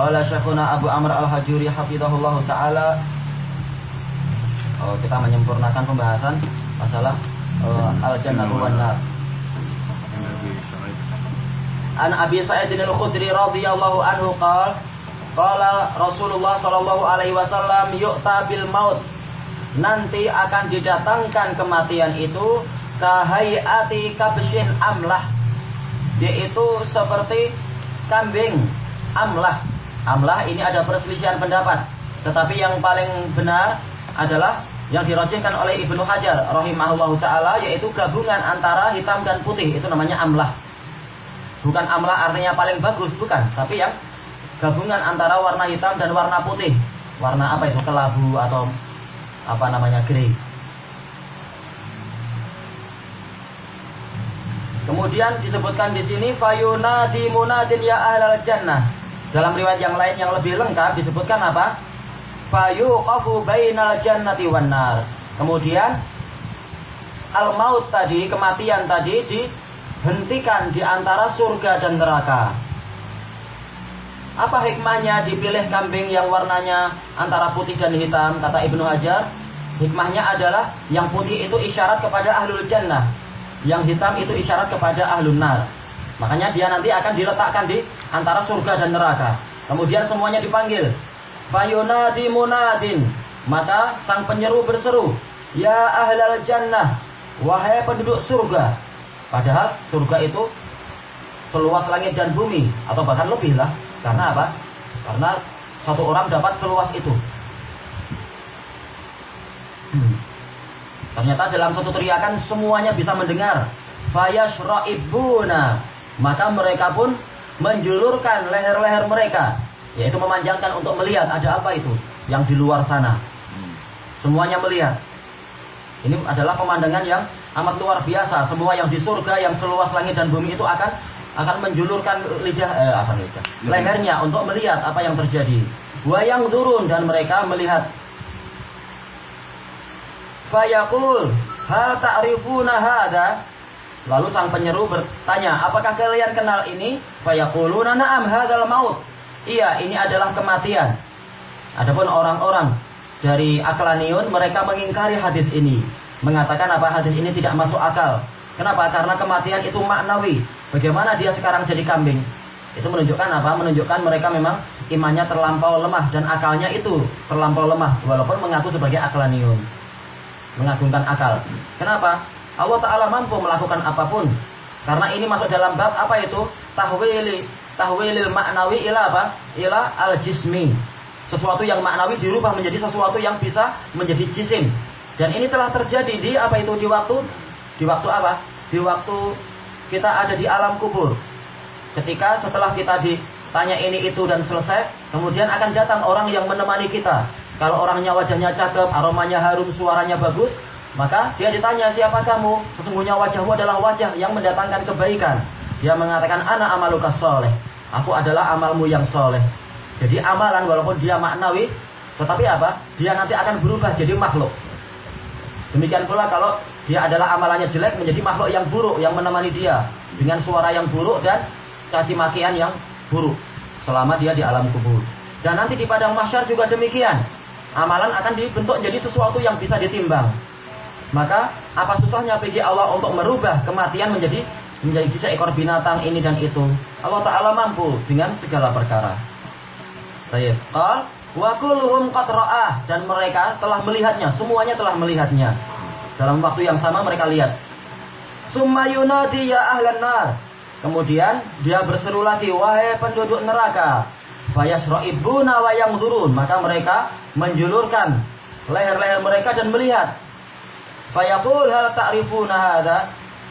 Qala Syekhuna Abu Amr Al-Hajuri hafizahullah taala. Oh, kita menyempurnakan pembahasan masalah uh, al-jannatu wan nar. An Abi Sa'id Al-Khudri radhiyallahu anhu qala qala Rasulullah sallallahu alaihi wasallam yu'ta bil maut. Nanti akan didatangkan kematian itu kahayati kabshin amlah yaitu seperti kambing amlah Amlah ini ada perselisihan pendapat. Tetapi yang paling benar adalah yang dirojihkan oleh Ibnu Hajar rahimahullah taala yaitu gabungan antara hitam dan putih itu namanya amlah. Bukan amlah artinya paling bagus bukan, tapi yang gabungan antara warna hitam dan warna putih. Warna apa itu? Kelabu atau apa namanya? grey. Kemudian disebutkan di sini fayuna di munadin ya ahlal jannah dalam riwayat yang lain yang lebih lengkap disebutkan apa? Fayuqafu bainal jannati wan nar. Kemudian al-maut tadi, kematian tadi dihentikan di antara surga dan neraka. Apa hikmahnya dipilih kambing yang warnanya antara putih dan hitam? Kata Ibnu Hajar, hikmahnya adalah yang putih itu isyarat kepada ahlul jannah, yang hitam itu isyarat kepada ahlun nar. Makanya dia nanti akan diletakkan di antara surga dan neraka. Kemudian semuanya dipanggil. Fayunadi munadin. Maka sang penyeru berseru. Ya ahlal jannah. Wahai penduduk surga. Padahal surga itu seluas langit dan bumi. Atau bahkan lebih lah. Karena apa? Karena satu orang dapat seluas itu. Hmm. Ternyata dalam satu teriakan semuanya bisa mendengar. Fayashra'ibuna maka mereka pun menjulurkan leher-leher mereka, yaitu memanjangkan untuk melihat ada apa itu yang di luar sana. Semuanya melihat. Ini adalah pemandangan yang amat luar biasa. Semua yang di surga, yang seluas langit dan bumi itu akan akan menjulurkan lidah eh, apa lidah, lehernya untuk melihat apa yang terjadi. Wayang turun dan mereka melihat. Fayaqul, hal ta'rifuna hada? Lalu sang penyeru bertanya, apakah kalian kenal ini? Fayaquluna na'am hadzal maut. Iya, ini adalah kematian. Adapun orang-orang dari Aklaniun mereka mengingkari hadis ini, mengatakan apa hadis ini tidak masuk akal. Kenapa? Karena kematian itu maknawi. Bagaimana dia sekarang jadi kambing? Itu menunjukkan apa? Menunjukkan mereka memang imannya terlampau lemah dan akalnya itu terlampau lemah walaupun mengaku sebagai Aklaniun. Mengagungkan akal. Kenapa? Allah Ta'ala mampu melakukan apa pun. Karena ini masuk dalam bab apa itu? Tahwili. Tahwilil maknawi ila apa? Ila al-jismi. Sesuatu yang maknawi dirubah menjadi sesuatu yang bisa menjadi jisim. Dan ini telah terjadi di apa itu? Di waktu di waktu apa? Di waktu kita ada di alam kubur. Ketika setelah kita ditanya ini itu dan selesai, kemudian akan datang orang yang menemani kita. Kalau orangnya wajahnya cakep, aromanya harum, suaranya bagus, maka dia ditanya siapa kamu? Sesungguhnya wajahmu adalah wajah yang mendatangkan kebaikan. Dia mengatakan anak amaluka soleh. Aku adalah amalmu yang soleh. Jadi amalan walaupun dia maknawi, tetapi apa? Dia nanti akan berubah jadi makhluk. Demikian pula kalau dia adalah amalannya jelek menjadi makhluk yang buruk yang menemani dia dengan suara yang buruk dan caci makian yang buruk selama dia di alam kubur. Dan nanti di padang mahsyar juga demikian. Amalan akan dibentuk jadi sesuatu yang bisa ditimbang. Maka apa susahnya bagi Allah untuk merubah kematian menjadi menjadi seekor binatang ini dan itu. Allah Ta'ala mampu dengan segala perkara. Baik. Qal wa kulluhum dan mereka telah melihatnya, semuanya telah melihatnya. Dalam waktu yang sama mereka lihat. Summa yunadi ya ahlan nar. Kemudian dia berseru lagi, wahai penduduk neraka. Fayasra'ibuna wa turun. Maka mereka menjulurkan leher-leher mereka dan melihat Fayaqul hal ta'rifuna hadha?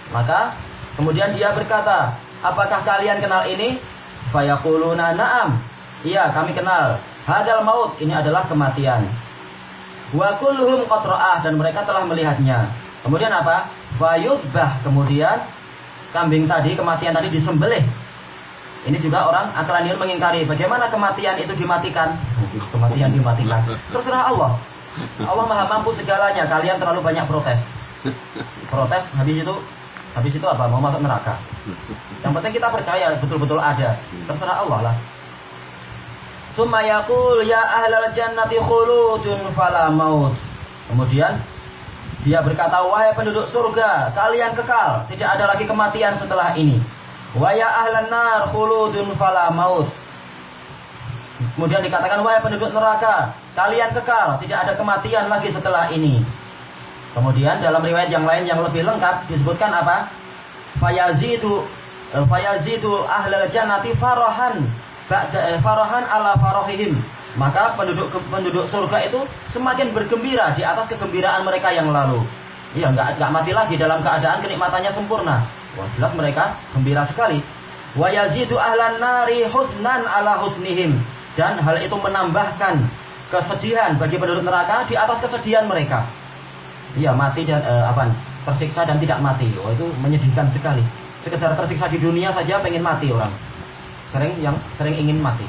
Maka kemudian dia berkata, "Apakah kalian kenal ini?" Fayaquluna na'am. Iya, kami kenal. Hadal maut, ini adalah kematian. Wa kulluhum qatra'ah dan mereka telah melihatnya. Kemudian apa? Fayudbah. Kemudian kambing tadi, kematian tadi disembelih. Ini juga orang akalaniun mengingkari bagaimana kematian itu dimatikan. Kematian dimatikan. Terserah Allah. Allah maha mampu segalanya. Kalian terlalu banyak protes. Protes habis itu habis itu apa? Mau masuk neraka. Yang penting kita percaya betul-betul ada. Terserah Allah lah. Summa yaqul ya ahlal jannati khuludun fala maut. Kemudian dia berkata, wahai penduduk surga, kalian kekal, tidak ada lagi kematian setelah ini. Wa ya ahlan nar khuludun fala maut. Kemudian dikatakan, wahai penduduk neraka, kalian kekal, tidak ada kematian lagi setelah ini. Kemudian dalam riwayat yang lain yang lebih lengkap disebutkan apa? Fayazidu fayazidu ahlal jannati farahan eh, farahan ala farahihim maka penduduk penduduk surga itu semakin bergembira di atas kegembiraan mereka yang lalu. Iya, nggak nggak mati lagi dalam keadaan kenikmatannya sempurna. Wah, jelas mereka gembira sekali. Wa yazidu ahlan nari husnan ala husnihim dan hal itu menambahkan kesedihan bagi penduduk neraka di atas kesedihan mereka. Iya, mati dan eh, apa? tersiksa dan tidak mati. Oh, itu menyedihkan sekali. Sekedar tersiksa di dunia saja pengen mati orang. Sering yang sering ingin mati.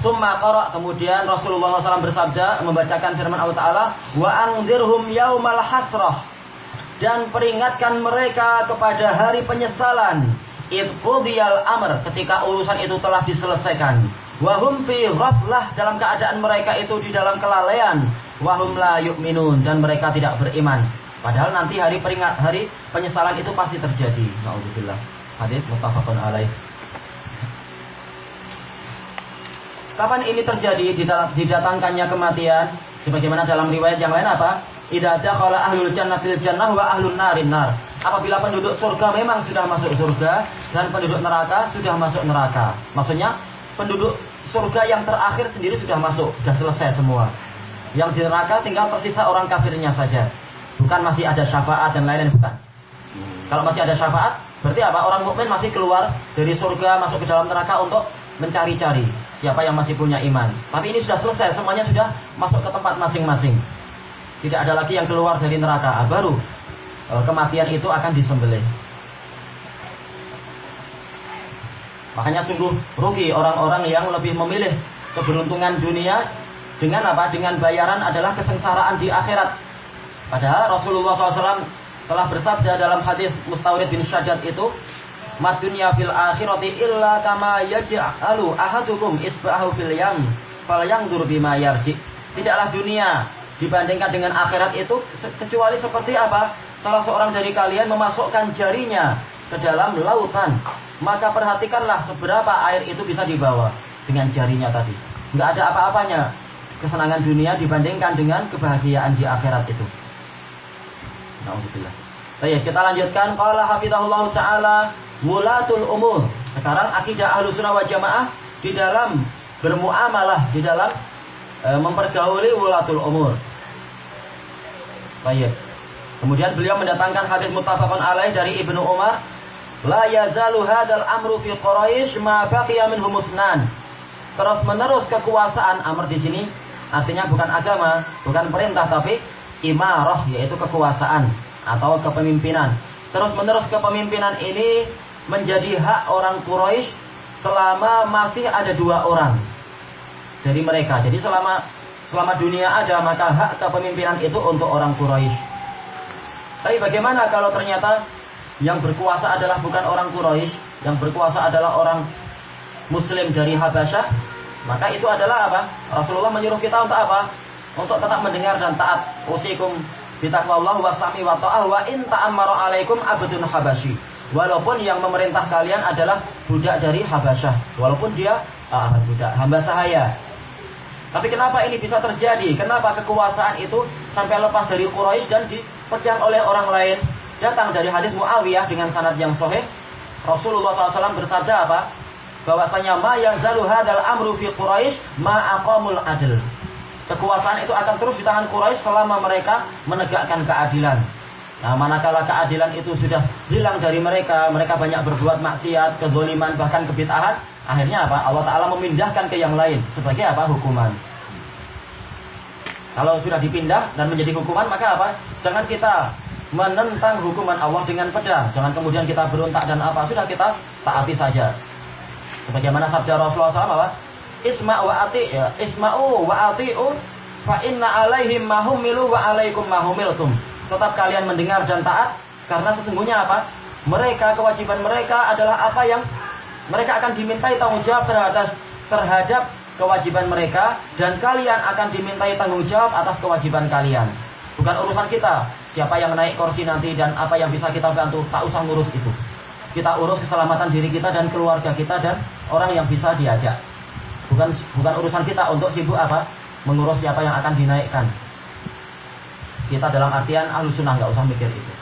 Summa qara kemudian Rasulullah SAW bersabda membacakan firman Allah Taala wa anzirhum yaumal hasrah dan peringatkan mereka kepada hari penyesalan idqudiyal amr ketika urusan itu telah diselesaikan wahum fi ghaflah dalam keadaan mereka itu di dalam kelalaian wahum la yu'minun dan mereka tidak beriman padahal nanti hari peringat hari penyesalan itu pasti terjadi naudzubillah hadis muttafaqun alaih Kapan ini terjadi didatangkannya kematian? Sebagaimana dalam riwayat yang lain apa? Idza dakhala ahlul jannati jannah wa ahlun narin nar. Apabila penduduk surga memang sudah masuk surga dan penduduk neraka sudah masuk neraka. Maksudnya penduduk surga yang terakhir sendiri sudah masuk, sudah selesai semua. Yang di neraka tinggal tersisa orang kafirnya saja. Bukan masih ada syafaat dan lain-lain bukan. Kalau masih ada syafaat, berarti apa? Orang mukmin masih keluar dari surga masuk ke dalam neraka untuk mencari-cari siapa yang masih punya iman. Tapi ini sudah selesai, semuanya sudah masuk ke tempat masing-masing. Tidak ada lagi yang keluar dari neraka. Ah, baru e, kematian itu akan disembelih. Makanya sungguh rugi orang-orang yang lebih memilih keberuntungan dunia dengan apa? Dengan bayaran adalah kesengsaraan di akhirat. Padahal Rasulullah SAW telah bersabda dalam hadis Mustawrid bin Syajad itu, Mad dunya fil akhirati illa kama yaj'alu ahadukum isbahu fil yam falyanzur bima yarji. Tidaklah dunia dibandingkan dengan akhirat itu kecuali seperti apa? Salah seorang dari kalian memasukkan jarinya ke dalam lautan, maka perhatikanlah seberapa air itu bisa dibawa dengan jarinya tadi. Enggak ada apa-apanya kesenangan dunia dibandingkan dengan kebahagiaan di akhirat itu. Alhamdulillah. Baik, kita lanjutkan. Qala hafizahullah taala wulatul umur. Sekarang akidah ahlu sunnah wa jamaah di dalam bermuamalah, di dalam e, mempergauli wulatul umur. Baik. Kemudian beliau mendatangkan hadis muttafaqun alaih dari Ibnu Umar, la yazalu hadzal amru fi Quraisy ma baqiya minhum. Terus menerus kekuasaan Amr di sini artinya bukan agama, bukan perintah tapi imarah yaitu kekuasaan atau kepemimpinan. Terus menerus kepemimpinan ini menjadi hak orang Quraisy selama masih ada dua orang dari mereka. Jadi selama selama dunia ada maka hak kepemimpinan itu untuk orang Quraisy. Tapi bagaimana kalau ternyata yang berkuasa adalah bukan orang Quraisy, yang berkuasa adalah orang Muslim dari Habasyah? Maka itu adalah apa? Rasulullah menyuruh kita untuk apa? Untuk tetap mendengar dan taat. Usikum bitaqwallah wa sami wa ta'ah wa in ta'ammara alaikum abdun habasyi. Walaupun yang memerintah kalian adalah budak dari Habasyah. Walaupun dia ah, budak hamba sahaya. Tapi kenapa ini bisa terjadi? Kenapa kekuasaan itu sampai lepas dari Quraisy dan dipegang oleh orang lain? Datang dari hadis Muawiyah dengan sanad yang sahih. Rasulullah SAW bersabda apa? Bahwasanya ma yazalu hadal amru fi Quraisy ma aqamul adl. Kekuasaan itu akan terus di tangan Quraisy selama mereka menegakkan keadilan. Nah, manakala keadilan itu sudah hilang dari mereka, mereka banyak berbuat maksiat, kezoliman, bahkan kebitahan, akhirnya apa? Allah Ta'ala memindahkan ke yang lain. Sebagai apa? Hukuman. Kalau sudah dipindah dan menjadi hukuman, maka apa? Jangan kita menentang hukuman Allah dengan pedang. Jangan kemudian kita berontak dan apa. Sudah kita taati saja. Sebagaimana sabda Rasulullah SAW? Isma wa ati, ya. Isma'u wa ati'u, fa inna alaihim mahumilu wa alaikum mahumiltum tetap kalian mendengar dan taat karena sesungguhnya apa? Mereka kewajiban mereka adalah apa yang mereka akan dimintai tanggung jawab terhadap terhadap kewajiban mereka dan kalian akan dimintai tanggung jawab atas kewajiban kalian. Bukan urusan kita, siapa yang naik kursi nanti dan apa yang bisa kita bantu, tak usah ngurus itu. Kita urus keselamatan diri kita dan keluarga kita dan orang yang bisa diajak. Bukan bukan urusan kita untuk sibuk apa? Mengurus siapa yang akan dinaikkan. Kita dalam artian ahlu sunnah nggak usah mikir itu.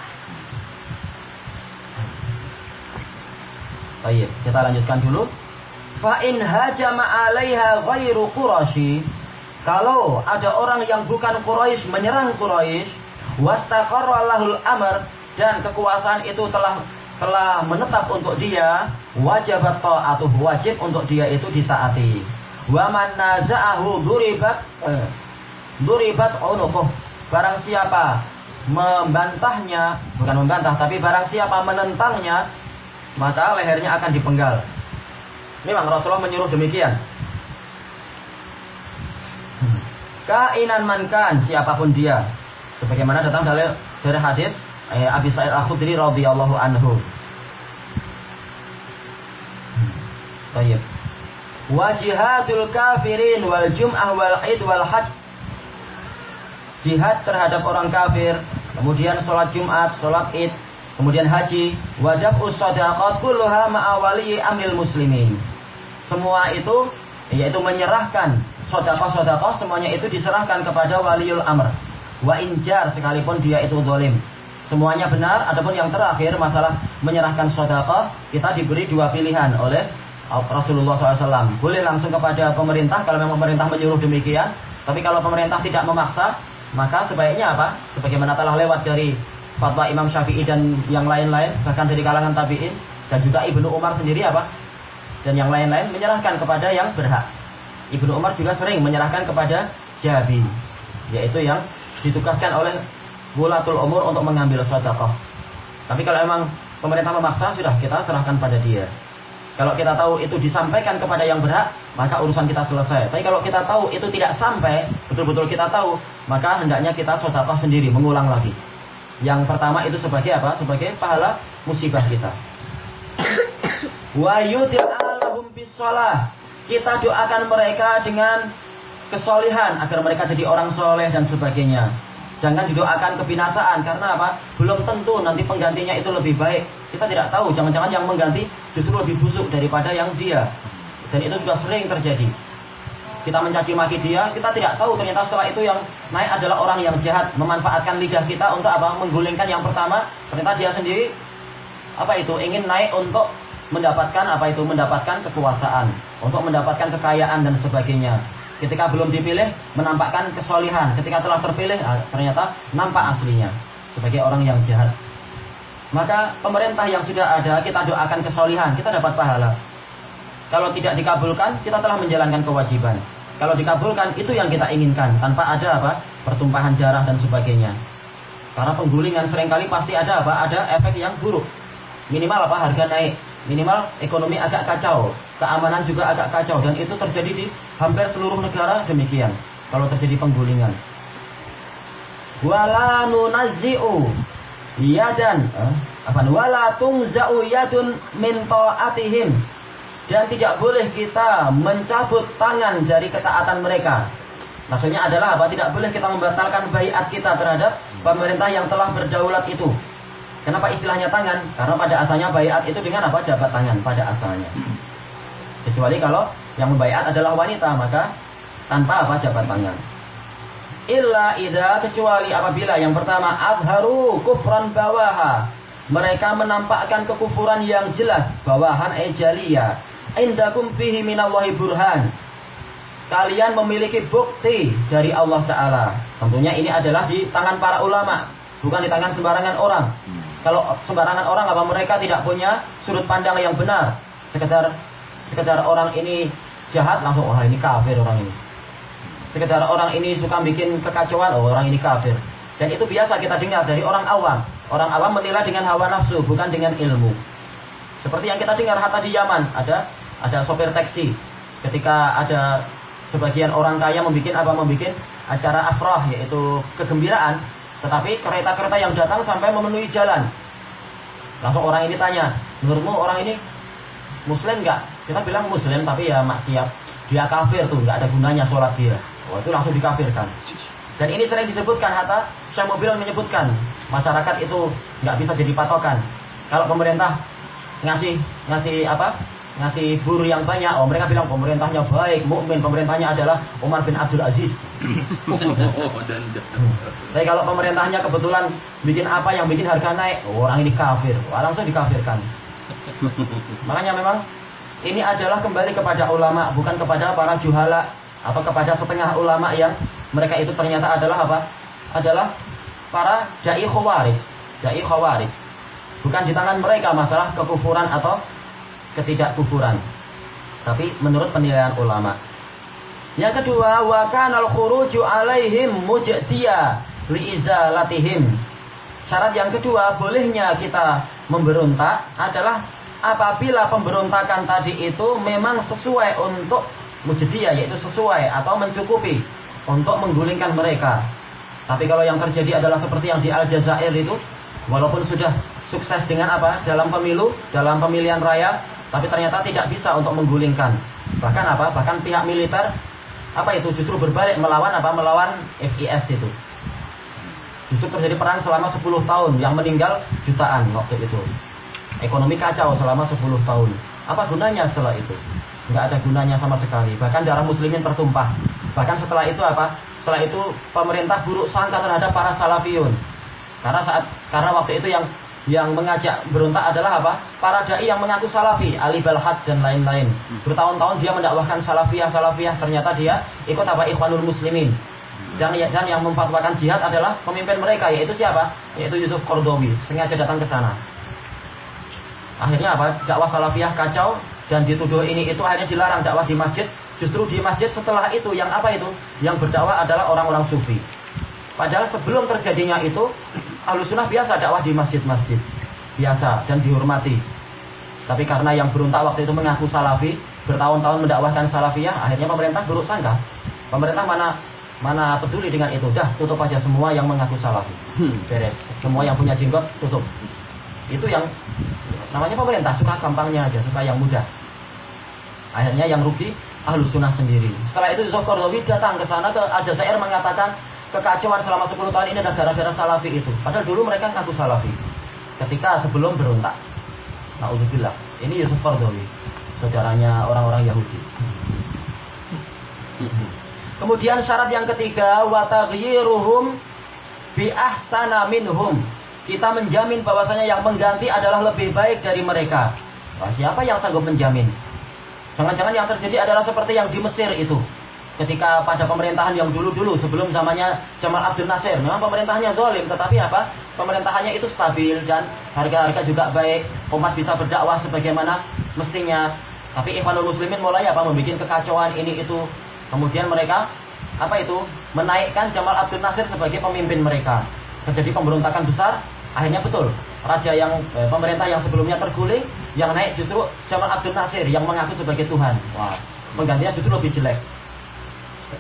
Baik, kita lanjutkan dulu. Fa in hajama 'alaiha ghairu Quraisy. Kalau ada orang yang bukan Quraisy menyerang Quraisy, wastaqarra lahul amr dan kekuasaan itu telah telah menetap untuk dia, wajib ta'atuh wajib untuk dia itu ditaati. Wa man naza'ahu duribat eh, duribat unuquh. Barang siapa membantahnya, bukan membantah tapi barang siapa menentangnya, maka lehernya akan dipenggal. Memang Rasulullah menyuruh demikian. Kainan mankan siapa pun dia. Sebagaimana datang dari dari hadis eh, Abi Sa'id Al-Khudri radhiyallahu anhu. Baik. Wajihadul kafirin wal jum'ah wal id wal hajj. Jihad terhadap orang kafir, kemudian sholat Jumat, sholat Id, Kemudian haji, wajib usadaqat kulluha ma'awali amil muslimin. Semua itu yaitu menyerahkan sedekah-sedekah semuanya itu diserahkan kepada waliul amr. Wa injar sekalipun dia itu zalim. Semuanya benar, adapun yang terakhir masalah menyerahkan sedekah kita diberi dua pilihan oleh Rasulullah SAW. Boleh langsung kepada pemerintah kalau memang pemerintah menyuruh demikian. Tapi kalau pemerintah tidak memaksa, maka sebaiknya apa? Sebagaimana telah lewat dari fatwa Imam Syafi'i dan yang lain-lain bahkan dari kalangan tabi'in dan juga Ibnu Umar sendiri apa dan yang lain-lain menyerahkan kepada yang berhak Ibnu Umar juga sering menyerahkan kepada jabi yaitu yang ditugaskan oleh wulatul umur untuk mengambil sedekah tapi kalau memang pemerintah memaksa sudah kita serahkan pada dia kalau kita tahu itu disampaikan kepada yang berhak, maka urusan kita selesai. Tapi kalau kita tahu itu tidak sampai, betul-betul kita tahu, maka hendaknya kita sedekah sendiri, mengulang lagi. Yang pertama itu sebagai apa? Sebagai pahala musibah kita. Wa yud'alahum bisalah. Kita doakan mereka dengan kesolihan agar mereka jadi orang soleh dan sebagainya. Jangan didoakan kebinasaan karena apa? Belum tentu nanti penggantinya itu lebih baik. Kita tidak tahu. Jangan-jangan yang mengganti justru lebih busuk daripada yang dia. Dan itu juga sering terjadi kita mencaci maki dia, kita tidak tahu ternyata setelah itu yang naik adalah orang yang jahat, memanfaatkan lidah kita untuk apa? Menggulingkan yang pertama, ternyata dia sendiri apa itu ingin naik untuk mendapatkan apa itu mendapatkan kekuasaan, untuk mendapatkan kekayaan dan sebagainya. Ketika belum dipilih, menampakkan kesolihan. Ketika telah terpilih, ah, ternyata nampak aslinya sebagai orang yang jahat. Maka pemerintah yang sudah ada, kita doakan kesolihan, kita dapat pahala. Kalau tidak dikabulkan, kita telah menjalankan kewajiban. Kalau dikabulkan itu yang kita inginkan tanpa ada apa pertumpahan darah dan sebagainya. Karena penggulingan sering kali pasti ada apa ada efek yang buruk. Minimal apa harga naik, minimal ekonomi agak kacau, keamanan juga agak kacau dan itu terjadi di hampir seluruh negara demikian. Kalau terjadi penggulingan. Wala nunazzi'u yadan eh, apa wala tungza'u yadun min ta'atihim dan tidak boleh kita mencabut tangan dari ketaatan mereka. Maksudnya adalah apa? Tidak boleh kita membatalkan bayat kita terhadap pemerintah yang telah berdaulat itu. Kenapa istilahnya tangan? Karena pada asalnya bayat itu dengan apa? Jabat tangan pada asalnya. Kecuali kalau yang membayat adalah wanita, maka tanpa apa? Jabat tangan. Illa ida kecuali apabila yang pertama azharu kufran bawaha. Mereka menampakkan kekufuran yang jelas bawahan ejalia indakum fihi minallahi burhan. Kalian memiliki bukti dari Allah Ta'ala. Tentunya ini adalah di tangan para ulama. Bukan di tangan sembarangan orang. Kalau sembarangan orang apa mereka tidak punya sudut pandang yang benar. Sekedar sekedar orang ini jahat langsung oh ini kafir orang ini. Sekedar orang ini suka bikin kekacauan oh orang ini kafir. Dan itu biasa kita dengar dari orang awam. Orang awam menilai dengan hawa nafsu bukan dengan ilmu. Seperti yang kita dengar hatta di Yaman, ada ada sopir taksi. Ketika ada sebagian orang kaya membuat apa membuat acara afrah yaitu kegembiraan, tetapi kereta-kereta yang datang sampai memenuhi jalan. Langsung orang ini tanya, menurutmu orang ini muslim nggak? Kita bilang muslim tapi ya maksiat. dia kafir tuh, nggak ada gunanya sholat dia. Oh, itu langsung dikafirkan. Dan ini sering disebutkan, hatta Syekh Mobil menyebutkan, masyarakat itu nggak bisa jadi patokan. Kalau pemerintah ngasih ngasih apa? Ngasih buruh yang banyak, oh mereka bilang pemerintahnya baik, mukmin, pemerintahnya adalah Umar bin Abdul Aziz. Oh, Tapi kalau pemerintahnya kebetulan bikin apa yang bikin harga naik, oh, orang ini kafir, Wah, langsung dikafirkan. Makanya memang ini adalah kembali kepada ulama, bukan kepada para juhala atau kepada setengah ulama yang mereka itu ternyata adalah apa? Adalah para jai khawarij, jai khawarij. Bukan di tangan mereka masalah kekufuran atau ketidakkufuran. Tapi menurut penilaian ulama. Yang kedua, wa kanal khuruju alaihim mujtiya liizalatihim. Syarat yang kedua, bolehnya kita memberontak adalah apabila pemberontakan tadi itu memang sesuai untuk mujtiyah yaitu sesuai atau mencukupi untuk menggulingkan mereka. Tapi kalau yang terjadi adalah seperti yang di Aljazair itu, walaupun sudah sukses dengan apa dalam pemilu, dalam pemilihan raya, tapi ternyata tidak bisa untuk menggulingkan. Bahkan apa? Bahkan pihak militer apa itu justru berbalik melawan apa? Melawan FIS itu. Justru terjadi perang selama 10 tahun yang meninggal jutaan waktu itu. Ekonomi kacau selama 10 tahun. Apa gunanya setelah itu? Nggak ada gunanya sama sekali. Bahkan darah muslimin tertumpah. Bahkan setelah itu apa? Setelah itu pemerintah buruk sangka terhadap para salafiyun. Karena saat karena waktu itu yang yang mengajak berontak adalah apa? Para dai yang mengaku salafi, Ali Balhad dan lain-lain. Bertahun-tahun dia mendakwahkan salafiyah, salafiyah, ternyata dia ikut apa? Ikhwanul Muslimin. Dan, dan yang memfatwakan jihad adalah pemimpin mereka, yaitu siapa? Yaitu Yusuf Kordowi. Sengaja datang ke sana. Akhirnya apa? Dakwah salafiyah kacau dan dituduh ini itu akhirnya dilarang dakwah di masjid. Justru di masjid setelah itu yang apa itu? Yang berdakwah adalah orang-orang sufi. Padahal sebelum terjadinya itu, Sunnah biasa dakwah di masjid-masjid. Biasa dan dihormati. Tapi karena yang berontak waktu itu mengaku salafi, bertahun-tahun mendakwahkan salafiyah, akhirnya pemerintah buruk sangka. Pemerintah mana mana peduli dengan itu. Dah, tutup aja semua yang mengaku salafi. Beres. Semua yang punya jenggot, tutup. Itu yang namanya pemerintah, suka gampangnya aja, suka yang mudah. Akhirnya yang rugi ahlu sunnah sendiri. Setelah itu Yusuf Qardawi datang ke sana ke Aljazair mengatakan kekacauan selama 10 tahun ini adalah gara-gara salafi itu. Padahal dulu mereka ngaku salafi. Ketika sebelum berontak. Na'udzubillah. Ini Yusuf Qardawi. Saudaranya orang-orang Yahudi. Kemudian syarat yang ketiga. Wataghyiruhum bi'ahsana minhum. Kita menjamin bahwasanya yang mengganti adalah lebih baik dari mereka. Wah, siapa yang sanggup menjamin? Jangan-jangan yang terjadi adalah seperti yang di Mesir itu ketika pada pemerintahan yang dulu-dulu sebelum zamannya Jamal Abdul Nasir memang pemerintahannya zalim tetapi apa? Pemerintahannya itu stabil dan harga-harga juga baik. Umat bisa berdakwah sebagaimana mestinya. Tapi Ikhwanul Muslimin mulai apa? Membuat kekacauan ini itu. Kemudian mereka apa itu? Menaikkan Jamal Abdul Nasir sebagai pemimpin mereka. Terjadi pemberontakan besar. Akhirnya betul. Raja yang eh, pemerintah yang sebelumnya terguling yang naik justru Jamal Abdul Nasir yang mengaku sebagai Tuhan. Wah penggantinya justru lebih jelek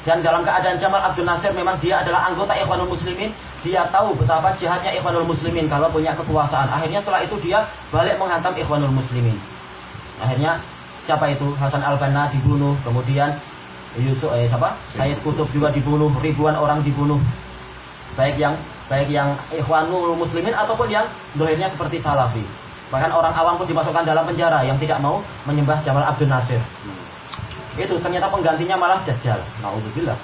dan dalam keadaan Jamal Abdul Nasir memang dia adalah anggota Ikhwanul Muslimin. Dia tahu betapa jihadnya Ikhwanul Muslimin kalau punya kekuasaan. Akhirnya setelah itu dia balik menghantam Ikhwanul Muslimin. Akhirnya siapa itu? Hasan Al-Banna dibunuh. Kemudian Yusuf eh siapa? Sayyid Kutub juga dibunuh. Ribuan orang dibunuh. Baik yang baik yang Ikhwanul Muslimin ataupun yang dohirnya seperti Salafi. Bahkan orang awam pun dimasukkan dalam penjara yang tidak mau menyembah Jamal Abdul Nasir. Itu ternyata penggantinya malah Dajjal. Nauzubillah.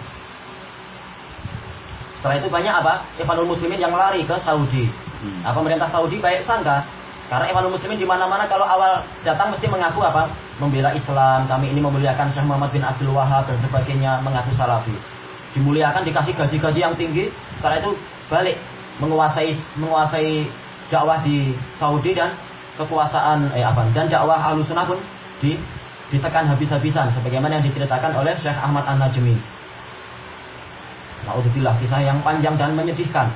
Setelah itu banyak apa? Ikhwanul Muslimin yang lari ke Saudi. Hmm. Nah, pemerintah Saudi baik sangka karena Ikhwanul Muslimin di mana-mana kalau awal datang mesti mengaku apa? Membela Islam, kami ini memuliakan Syekh Muhammad bin Abdul Wahab dan sebagainya, mengaku Salafi. Dimuliakan dikasih gaji-gaji yang tinggi, setelah itu balik menguasai menguasai dakwah di Saudi dan kekuasaan eh apa dan dakwah Ahlussunnah pun di ditekan habis-habisan sebagaimana yang diceritakan oleh Syekh Ahmad An-Najmi. Naudzubillah kisah yang panjang dan menyedihkan.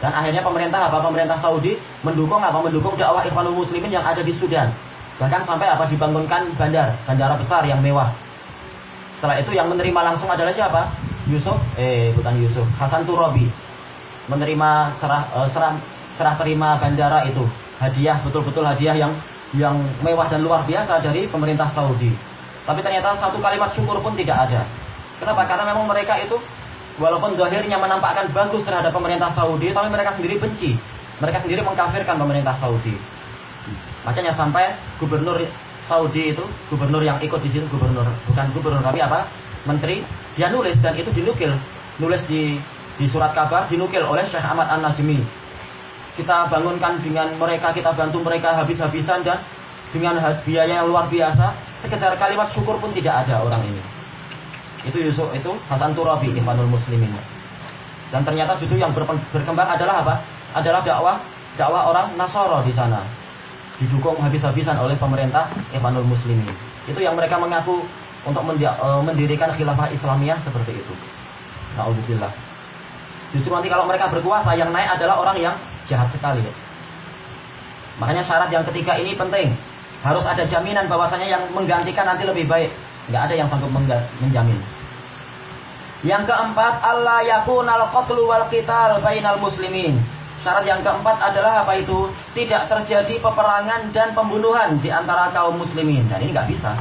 Dan akhirnya pemerintah apa pemerintah Saudi mendukung apa mendukung dakwah Ikhwanul Muslimin yang ada di Sudan. Bahkan sampai apa dibangunkan bandar, bandara besar yang mewah. Setelah itu yang menerima langsung adalah siapa? Yusuf, eh bukan Yusuf, Hasan Turabi. Menerima serah, eh, serah, serah terima bandara itu. Hadiah, betul-betul hadiah yang yang mewah dan luar biasa dari pemerintah Saudi. Tapi ternyata satu kalimat syukur pun tidak ada. Kenapa? Karena memang mereka itu walaupun zahirnya menampakkan bagus terhadap pemerintah Saudi, tapi mereka sendiri benci. Mereka sendiri mengkafirkan pemerintah Saudi. Makanya sampai gubernur Saudi itu, gubernur yang ikut di situ, gubernur bukan gubernur tapi apa? Menteri, dia nulis dan itu dinukil, nulis di di surat kabar dinukil oleh Syekh Ahmad An-Najmi. Kita bangunkan dengan mereka, kita bantu mereka habis-habisan dan dengan biaya yang luar biasa, sekedar kalimat syukur pun tidak ada orang ini. Itu Yusuf itu Hasan Turabi Ikhwanul Muslimin. Dan ternyata justru yang berkembang adalah apa? Adalah dakwah dakwah orang Nasoro di sana. Didukung habis-habisan oleh pemerintah Ikhwanul Muslimin. Itu yang mereka mengaku untuk e, mendirikan khilafah Islamiyah seperti itu. Nauzubillah. Justru nanti kalau mereka berkuasa yang naik adalah orang yang jahat sekali. Makanya syarat yang ketiga ini penting. Harus ada jaminan bahwasanya yang menggantikan nanti lebih baik. Nggak ada yang sanggup menjamin. Yang keempat, Allah yakunal qatlu wal qital bainal muslimin. Syarat yang keempat adalah apa itu? Tidak terjadi peperangan dan pembunuhan di antara kaum muslimin. Dan ini nggak bisa.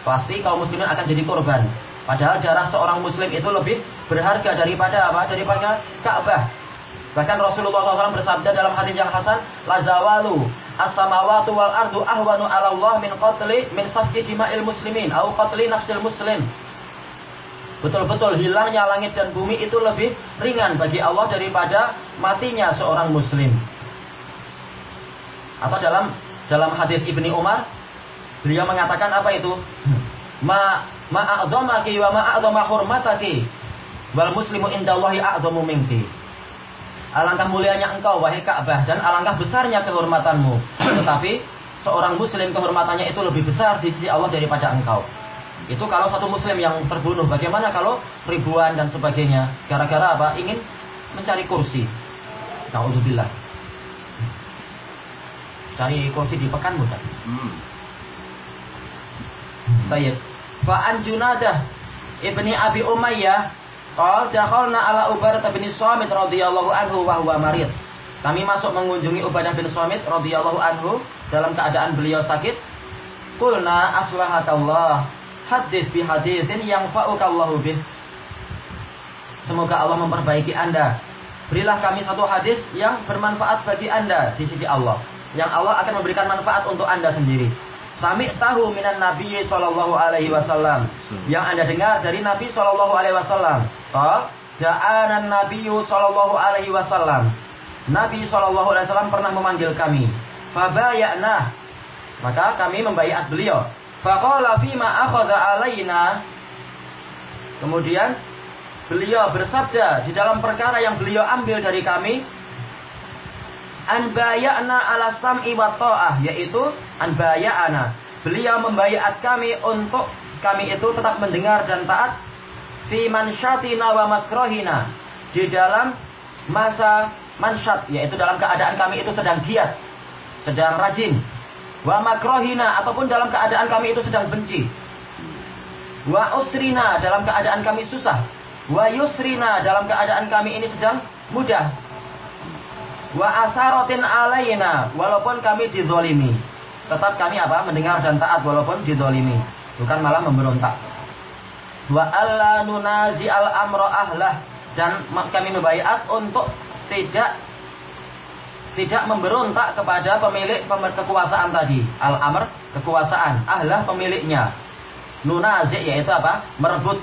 Pasti kaum muslimin akan jadi korban. Padahal darah seorang muslim itu lebih berharga daripada apa? Daripada Ka'bah. Bahkan Rasulullah SAW bersabda dalam hadis yang hasan, la zawalu as-samawati wal ardu ahwanu 'ala Allah min qatli min safki dima'il muslimin au qatli nafsil muslim. Betul-betul hilangnya langit dan bumi itu lebih ringan bagi Allah daripada matinya seorang muslim. Atau dalam dalam hadis Ibni Umar beliau mengatakan apa itu? Ma ma'adzamaki wa ma'adzama hurmataki wal muslimu indallahi a'zamu minki. Alangkah mulianya engkau wahai Ka'bah dan alangkah besarnya kehormatanmu. Tetapi seorang muslim kehormatannya itu lebih besar di sisi Allah daripada engkau. Itu kalau satu muslim yang terbunuh. Bagaimana kalau ribuan dan sebagainya? Gara-gara apa? Ingin mencari kursi. Nauzubillah. Cari kursi di pekan bukan? Hmm. Baik. Fa'an Junadah ibni Abi Umayyah Qal dakhalna ala Ubadah bin Samit radhiyallahu anhu wa huwa marid. Kami masuk mengunjungi Ubadah bin Samit radhiyallahu anhu dalam keadaan beliau sakit. Qulna aslahatallah hadis bi hadisin yang fa'ukallahu bih. Semoga Allah memperbaiki Anda. Berilah kami satu hadis yang bermanfaat bagi Anda di sisi Allah. Yang Allah akan memberikan manfaat untuk Anda sendiri. Sami tahu minan Nabi Sallallahu Alaihi Wasallam. Yang anda dengar dari Nabi Sallallahu Alaihi Wasallam. Qal Ja'anan Nabi Sallallahu Alaihi Wasallam. Nabi Sallallahu Alaihi Wasallam pernah memanggil kami. Fabayakna. Maka kami membayat beliau. Faqala fima akhadha alaina. Kemudian beliau bersabda di dalam perkara yang beliau ambil dari kami anbayana ala sam'i wa ta'ah yaitu anbayana beliau membayat kami untuk kami itu tetap mendengar dan taat fi mansyatina wa makrohina di dalam masa mansyat yaitu dalam keadaan kami itu sedang giat sedang rajin. Wa makrohina ataupun dalam keadaan kami itu sedang benci. Wa usrina dalam keadaan kami susah. Wa yusrina dalam keadaan kami ini sedang mudah wa asarotin alaina walaupun kami dizolimi. Tetap kami apa? Mendengar dan taat walaupun dizolimi. Bukan malah memberontak. Wa alla nunazi al amro ahlah. Dan kami membaiat untuk tidak tidak memberontak kepada pemilik kekuasaan tadi. Al amr kekuasaan ahlah pemiliknya. Nunazi yaitu apa? Merebut.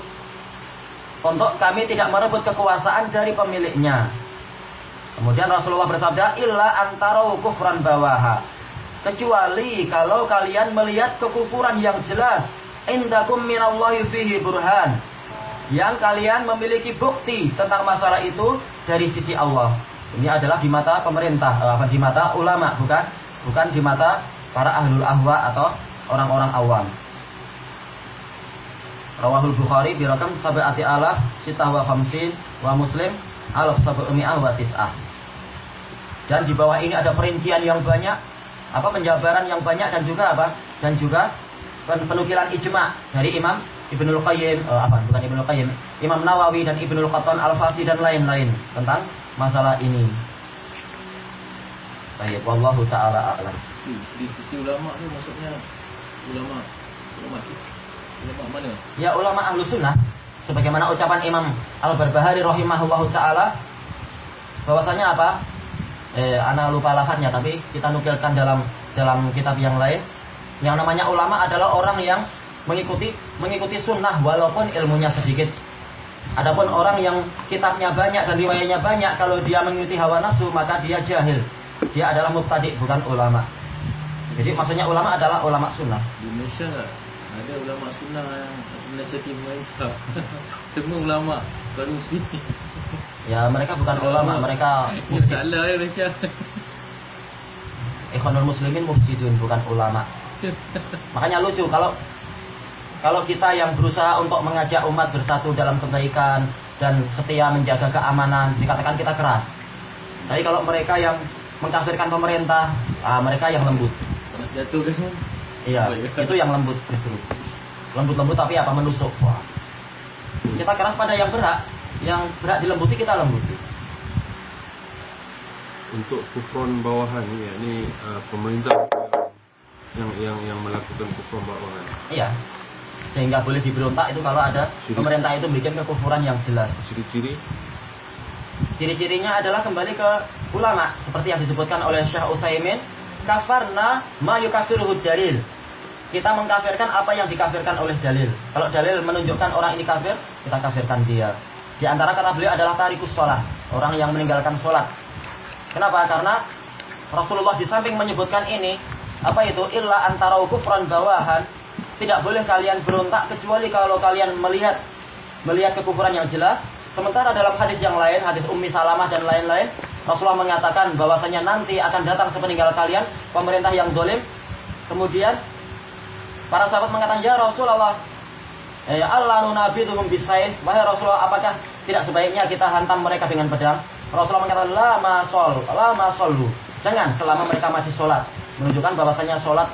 Untuk kami tidak merebut kekuasaan dari pemiliknya Kemudian Rasulullah bersabda, "Illa antara kufran bawaha." Kecuali kalau kalian melihat kekufuran yang jelas, indakum minallahi fihi burhan. Yang kalian memiliki bukti tentang masalah itu dari sisi Allah. Ini adalah di mata pemerintah, eh, apa di mata ulama, bukan bukan di mata para ahlul ahwa atau orang-orang awam. Rawahul Bukhari bi rakam sab'ati alaf sitah wa khamsin wa Muslim alaf sab'umi'ah wa tis'ah. Dan di bawah ini ada perincian yang banyak, apa penjabaran yang banyak dan juga apa? Dan juga penukilan ijma dari Imam Ibnul Qayyim, oh, apa bukan Ibnul Qayyim, Imam Nawawi dan Ibnul Qattan Al-Fasi dan lain-lain tentang masalah ini. Baik, wallahu taala a'lam. Di sisi ulama itu maksudnya ulama ulama ya ulama ahlu sunnah sebagaimana ucapan Imam Al-Barbahari rahimahullahu taala bahwasanya apa eh ana lupa lafadznya tapi kita nukilkan dalam dalam kitab yang lain yang namanya ulama adalah orang yang mengikuti mengikuti sunnah walaupun ilmunya sedikit Adapun orang yang kitabnya banyak dan riwayatnya banyak, kalau dia mengikuti hawa nafsu maka dia jahil. Dia adalah mubtadi bukan ulama. Jadi maksudnya ulama adalah ulama sunnah. Di Malaysia ada ulama sunnah yang menasihati mereka. Semua ulama baru sini. Ya mereka bukan ulama, mereka Ya salah ya Malaysia. ikhwanul muslimin mufsidun bukan ulama. Makanya lucu kalau kalau kita yang berusaha untuk mengajak umat bersatu dalam kebaikan dan setia menjaga keamanan, dikatakan kita keras. Tapi kalau mereka yang mengkafirkan pemerintah, ah, mereka yang lembut. Jatuh kan? Iya, itu yang lembut justru. Lembut-lembut tapi apa menusuk. Wah. Kita keras pada yang berat, yang berat dilembuti kita lembuti. Untuk kufron bawahan ni, yakni uh, pemerintah yang yang yang melakukan kufron bawahan. Iya. Sehingga boleh diberontak itu kalau ada Sirik. pemerintah itu bikin kekufuran yang jelas. Ciri-ciri Ciri-cirinya adalah kembali ke ulama seperti yang disebutkan oleh Syekh Utsaimin, kafarna ma yukafiruhu dalil. Kita mengkafirkan apa yang dikafirkan oleh dalil. Kalau dalil menunjukkan orang ini kafir, kita kafirkan dia. Di antara kata beliau adalah tarikus sholat, orang yang meninggalkan sholat. Kenapa? Karena Rasulullah di samping menyebutkan ini, apa itu? Illa antara kufran bawahan. Tidak boleh kalian berontak kecuali kalau kalian melihat melihat kekufuran yang jelas. Sementara dalam hadis yang lain, hadis Ummi Salamah dan lain-lain, Rasulullah mengatakan bahwasanya nanti akan datang sepeninggal kalian pemerintah yang dolim. Kemudian para sahabat mengatakan, ya Rasulullah, eh, Allah nunabiduhum bisayf. Wahai Rasulullah, apakah tidak sebaiknya kita hantam mereka dengan pedang? Rasulullah mengatakan, la masol, la masollu. Jangan selama mereka masih sholat. Menunjukkan bahwasanya sholat,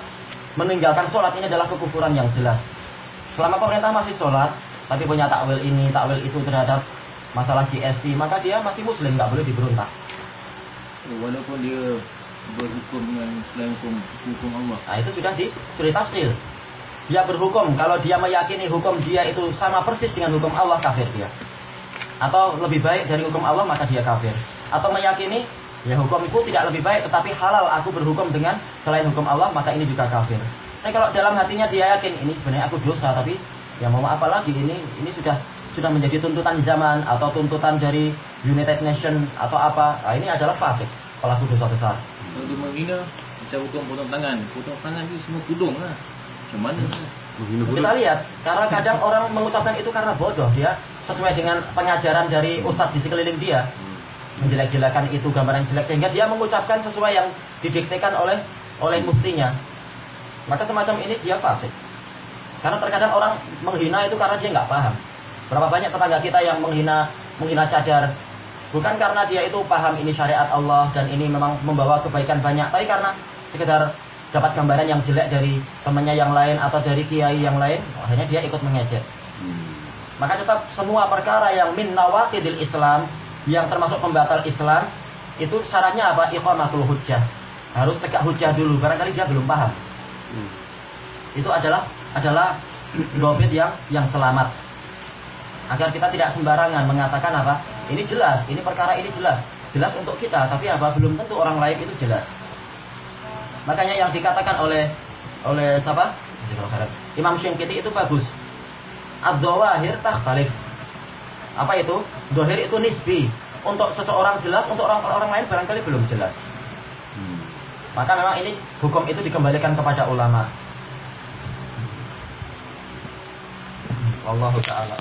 meninggalkan sholat ini adalah kekufuran yang jelas. Selama pemerintah masih sholat, tapi punya takwil ini, takwil itu terhadap masalah GST, maka dia masih muslim, nggak boleh diberontak. Walaupun dia berhukum dengan selain hukum, hukum Allah. Nah itu sudah di sudah tafsir. Dia berhukum kalau dia meyakini hukum dia itu sama persis dengan hukum Allah kafir dia. Atau lebih baik dari hukum Allah maka dia kafir. Atau meyakini ya hukum itu tidak lebih baik tetapi halal aku berhukum dengan selain hukum Allah maka ini juga kafir. Tapi kalau dalam hatinya dia yakin ini sebenarnya aku dosa tapi ya mau apa lagi ini ini sudah sudah menjadi tuntutan zaman atau tuntutan dari United Nation atau apa. Nah, ini adalah fasik pelaku dosa besar. Dia menghina, macam hukum potong tangan. Potong tangan dia semua tudung lah. Mana? menghina Kita lihat, karena kadang orang mengucapkan itu karena bodoh dia sesuai dengan pengajaran dari ustadz di sekeliling dia menjelek-jelekan itu gambaran jelek sehingga dia mengucapkan sesuai yang didiktekan oleh oleh muftinya. Maka semacam ini dia fasik. Karena terkadang orang menghina itu karena dia nggak paham. Berapa banyak tetangga kita yang menghina menghina cadar bukan karena dia itu paham ini syariat Allah dan ini memang membawa kebaikan banyak, tapi karena sekedar dapat gambaran yang jelek dari temannya yang lain atau dari kiai yang lain, akhirnya dia ikut mengejek. Hmm. Maka tetap semua perkara yang min nawaqidil Islam yang termasuk pembatal Islam itu syaratnya apa? Iqamatul hujjah. Harus tegak hujjah dulu. Barangkali dia belum paham. Hmm. Itu adalah adalah dobit yang yang selamat. Agar kita tidak sembarangan mengatakan apa? Ini jelas, ini perkara ini jelas. Jelas untuk kita, tapi apa? Belum tentu orang lain itu jelas. Makanya yang dikatakan oleh oleh siapa? Imam Syengkiti itu bagus. Ad-Zawahir takhtalif. Apa itu? Dohir itu nisbi. Untuk seseorang jelas, untuk orang-orang lain barangkali belum jelas. Hmm. Maka memang ini hukum itu dikembalikan kepada ulama. Allah Ta'ala.